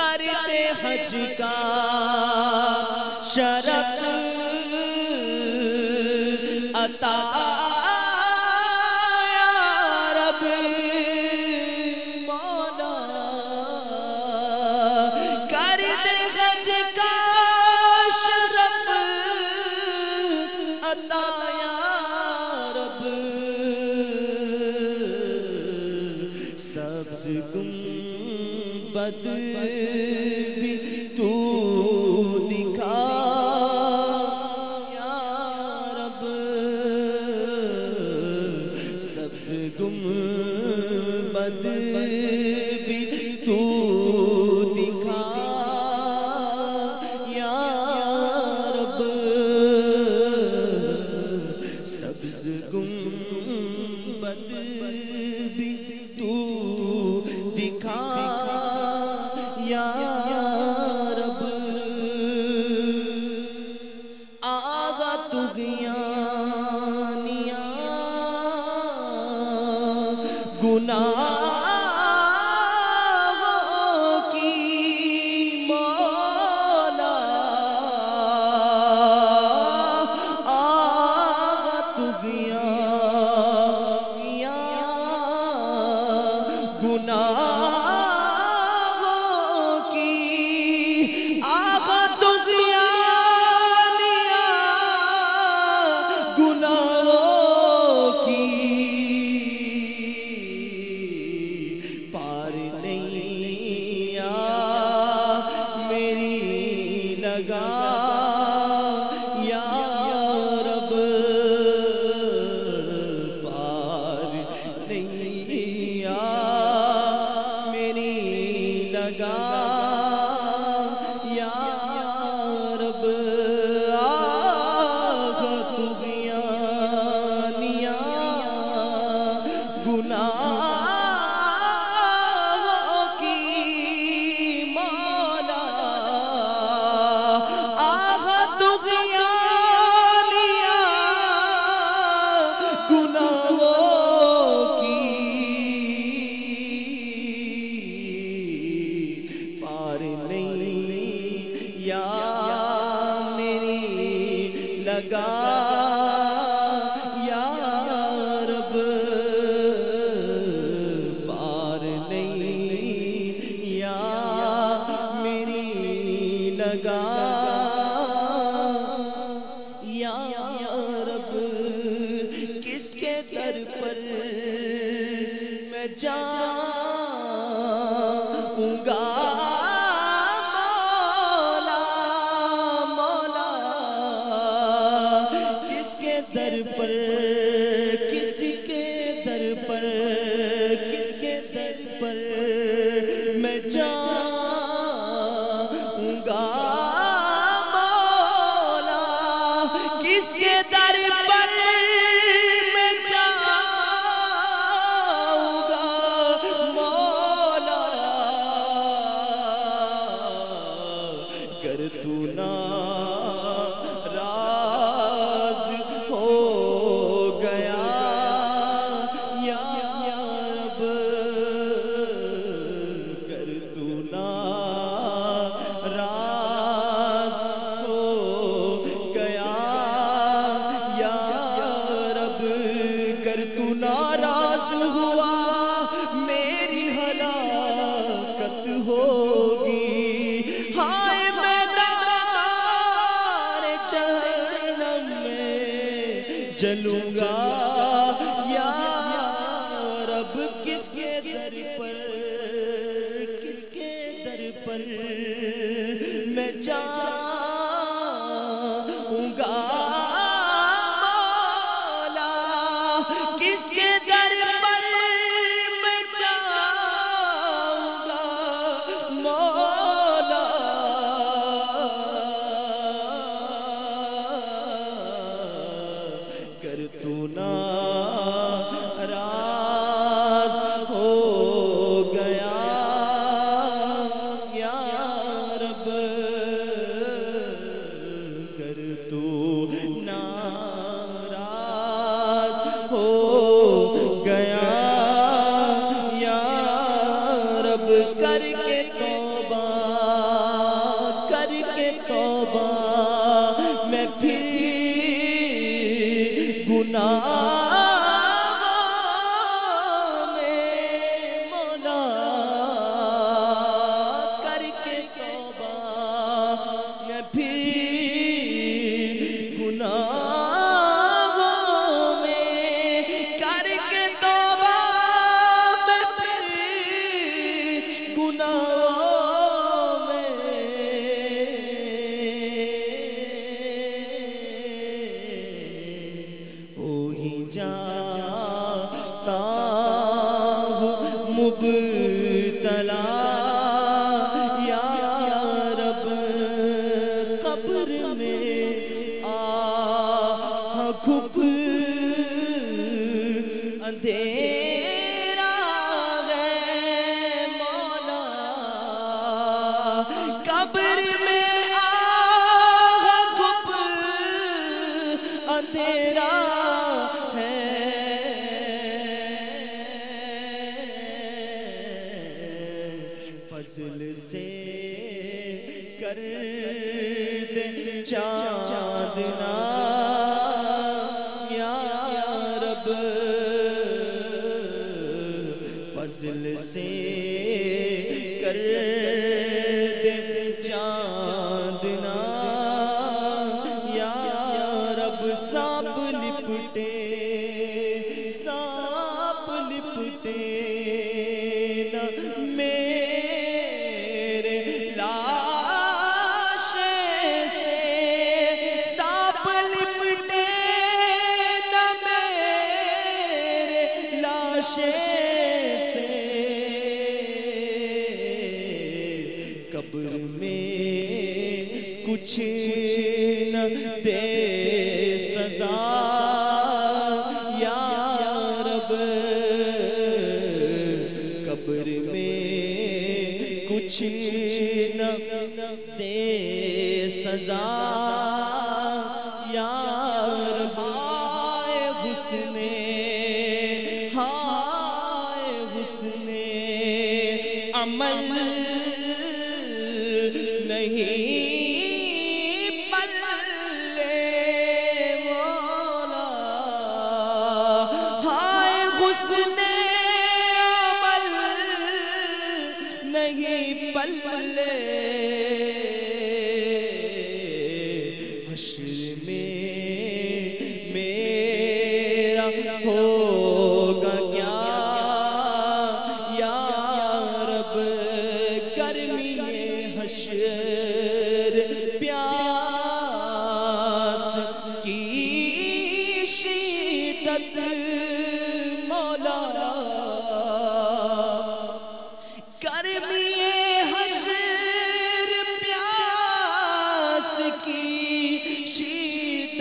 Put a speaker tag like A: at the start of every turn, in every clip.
A: کرتے حج کا شرف محبت بھی تو دکھا۔ یا رب سب گم بد بھی یار لگا۔ سکوں گا۔ مولا مولا، کس کے در پر کسی کے در پر، کس کے در پر میں جاؤں گا۔ مولا، کس کے در پر؟ چلوں گا۔ سنا راز ہو گیا۔ یا رب، کر تو ناراض ہو گیا۔ یا رب، کر کے جان فضل کر دے چاندنا۔ یا رب، فضل سے کر دے چاندنا۔ یا رب، سانپ لپٹے سانپ لپٹے۔ کچھ دے سزا۔ یا رب قبر میں کچھ نہ دے سزا۔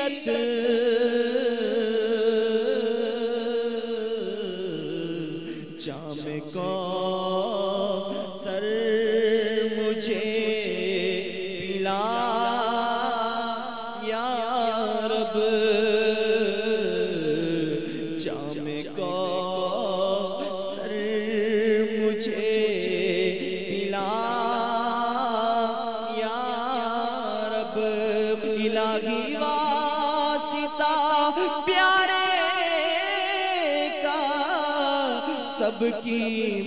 A: عزت جام کو سر مجھے پلا یا رب سب کی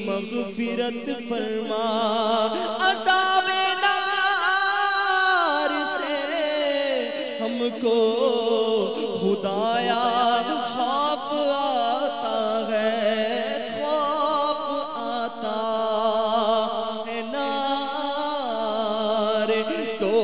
A: مغفرت فرما۔ عذاب نار سے ہم کو خدایا خوف آتا ہے، خوف آتا ہے نار۔ تو